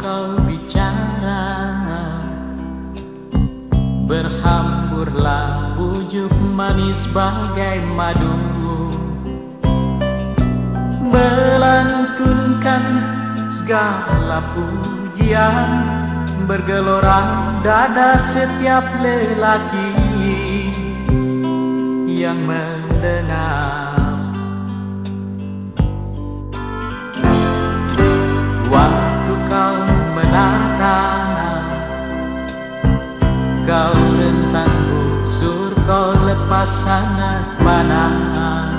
berbicara Berhamburlah bujuk manis bagai madu. Melantunkan segala pujian. Bergelora dada setiap lelaki Yang mendengar Sangat panah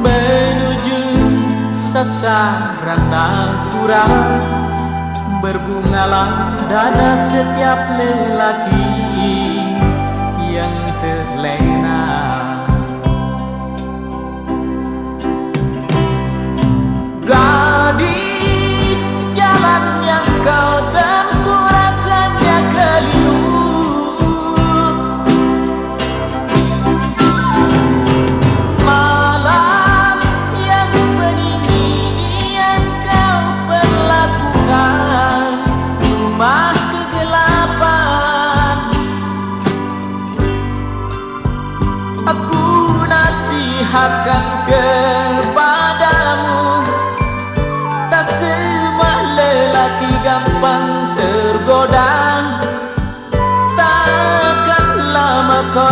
Menuju sasaran akurat Berbungalah dada setiap lelaki Yang terlena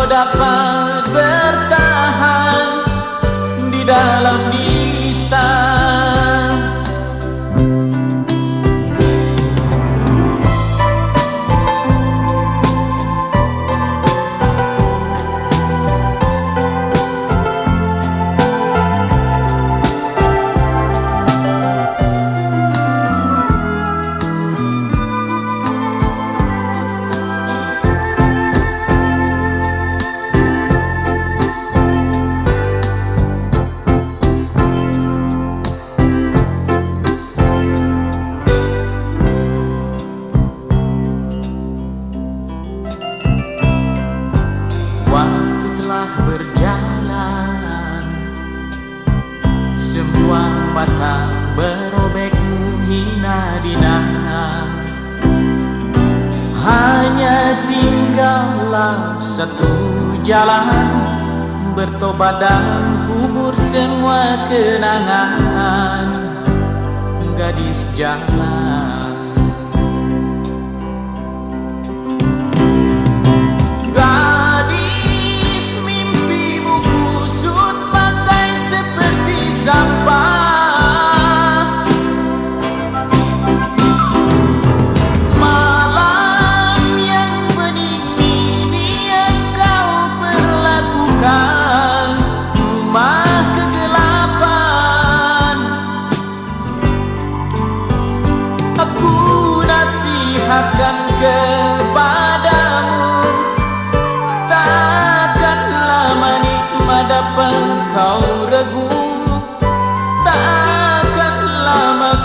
dapat berjalan. Semua mata berobekmu hina dina Hanya tinggallah satu jalan Bertobat dan kubur semua kenangan. Gadis jalan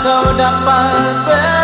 kau dapat